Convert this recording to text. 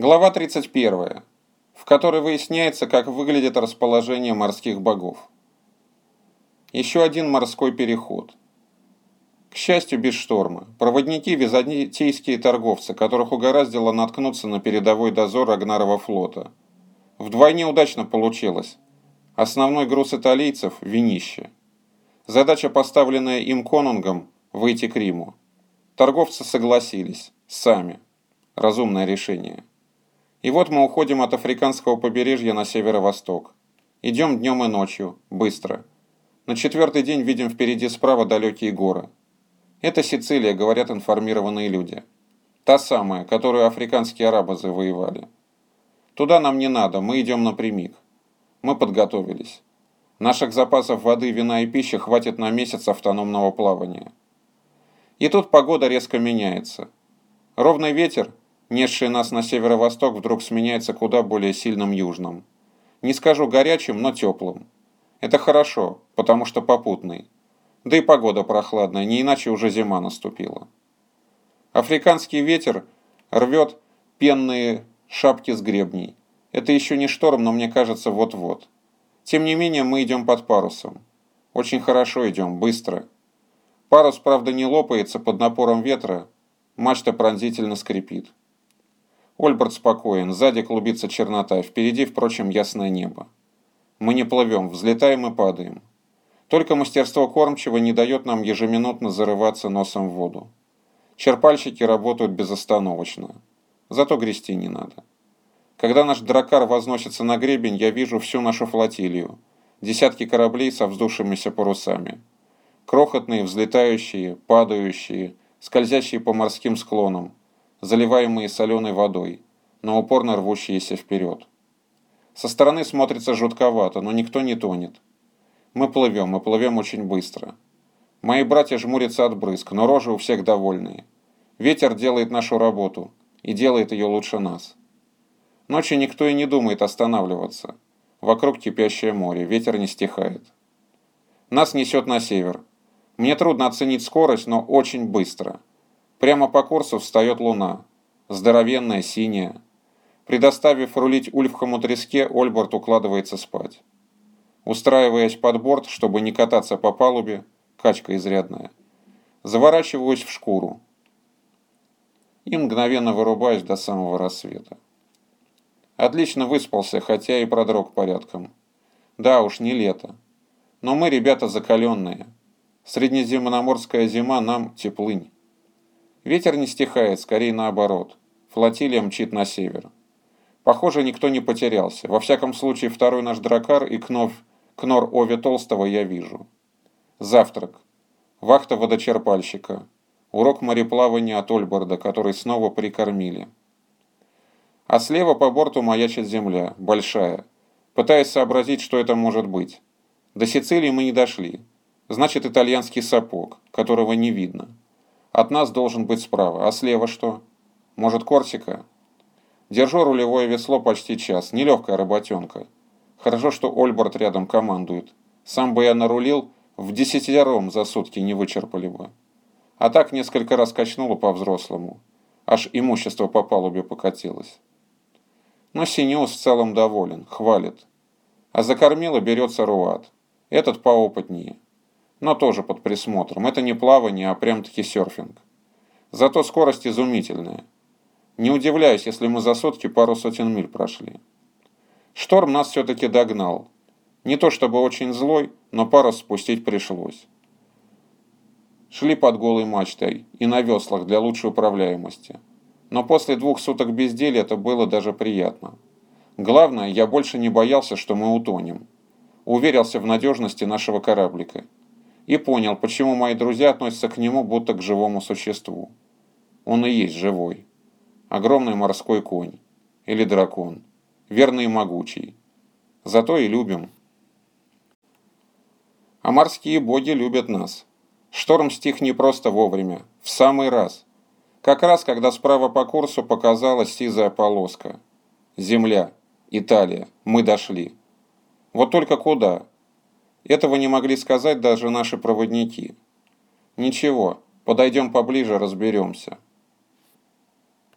Глава 31, в которой выясняется, как выглядит расположение морских богов. Еще один морской переход. К счастью, без шторма. Проводники – византийские торговцы, которых угораздило наткнуться на передовой дозор Рагнарова флота. Вдвойне удачно получилось. Основной груз италийцев – винище. Задача, поставленная им конунгом – выйти к Риму. Торговцы согласились. Сами. Разумное решение. И вот мы уходим от африканского побережья на северо-восток. Идем днем и ночью, быстро. На четвертый день видим впереди справа далекие горы. Это Сицилия, говорят информированные люди. Та самая, которую африканские арабы завоевали. Туда нам не надо, мы идем напрямик. Мы подготовились. Наших запасов воды, вина и пищи хватит на месяц автономного плавания. И тут погода резко меняется. Ровный ветер, несший нас на северо-восток, вдруг сменяется куда более сильным южным. Не скажу горячим, но теплым. Это хорошо, потому что попутный. Да и погода прохладная, не иначе уже зима наступила. Африканский ветер рвет пенные шапки с гребней. Это еще не шторм, но мне кажется вот-вот. Тем не менее мы идем под парусом. Очень хорошо идем, быстро. Парус, правда, не лопается под напором ветра, мачта пронзительно скрипит. Ольберт спокоен, сзади клубится чернота, впереди, впрочем, ясное небо. Мы не плывем, взлетаем и падаем. Только мастерство кормчего не дает нам ежеминутно зарываться носом в воду. Черпальщики работают безостановочно. Зато грести не надо. Когда наш дракар возносится на гребень, я вижу всю нашу флотилию. Десятки кораблей со вздувшимися парусами. Крохотные, взлетающие, падающие, скользящие по морским склонам, заливаемые соленой водой, но упорно рвущиеся вперед. Со стороны смотрится жутковато, но никто не тонет. Мы плывем, мы плывем очень быстро. Мои братья жмурятся от брызг, но рожи у всех довольные. Ветер делает нашу работу, и делает ее лучше нас. Ночью никто и не думает останавливаться. Вокруг кипящее море, ветер не стихает. Нас несет на север. Мне трудно оценить скорость, но очень быстро. Прямо по курсу встает луна. Здоровенная, синяя. Предоставив рулить Ульфхаму треске, Ольберт укладывается спать. Устраиваясь под борт, чтобы не кататься по палубе, качка изрядная, заворачиваюсь в шкуру и мгновенно вырубаюсь до самого рассвета. Отлично выспался, хотя и продрог порядком. Да уж, не лето. Но мы ребята закаленные. Среднеземноморская зима нам теплынь. Ветер не стихает, скорее наоборот. Флотилия мчит на север. Похоже, никто не потерялся. Во всяком случае, второй наш дракар и кнов, кнор Ови Толстого я вижу. Завтрак. Вахта водочерпальщика. Урок мореплавания от Ольборда, который снова прикормили. А слева по борту маячит земля, большая. Пытаясь сообразить, что это может быть. До Сицилии мы не дошли. Значит, итальянский сапог, которого не видно. От нас должен быть справа. А слева что? Может, Корсика? Держу рулевое весло почти час. Нелегкая работенка. Хорошо, что Ольборд рядом командует. Сам бы я нарулил, в десятером за сутки не вычерпали бы. А так несколько раз качнуло по-взрослому. Аж имущество по палубе покатилось. Но Синеус в целом доволен, хвалит. А за кормила берется Руат. Этот поопытнее но тоже под присмотром. Это не плавание, а прям-таки серфинг. Зато скорость изумительная. Не удивляюсь, если мы за сутки пару сотен миль прошли. Шторм нас все-таки догнал. Не то чтобы очень злой, но парус спустить пришлось. Шли под голой мачтой и на веслах для лучшей управляемости. Но после двух суток безделия это было даже приятно. Главное, я больше не боялся, что мы утонем. Уверился в надежности нашего кораблика и понял, почему мои друзья относятся к нему будто к живому существу. Он и есть живой. Огромный морской конь. Или дракон. Верный и могучий. Зато и любим. А морские боги любят нас. Шторм стих не просто вовремя, в самый раз. Как раз, когда справа по курсу показалась сизая полоска. Земля, Италия, мы дошли. Вот только куда? Этого не могли сказать даже наши проводники. Ничего, подойдем поближе, разберемся.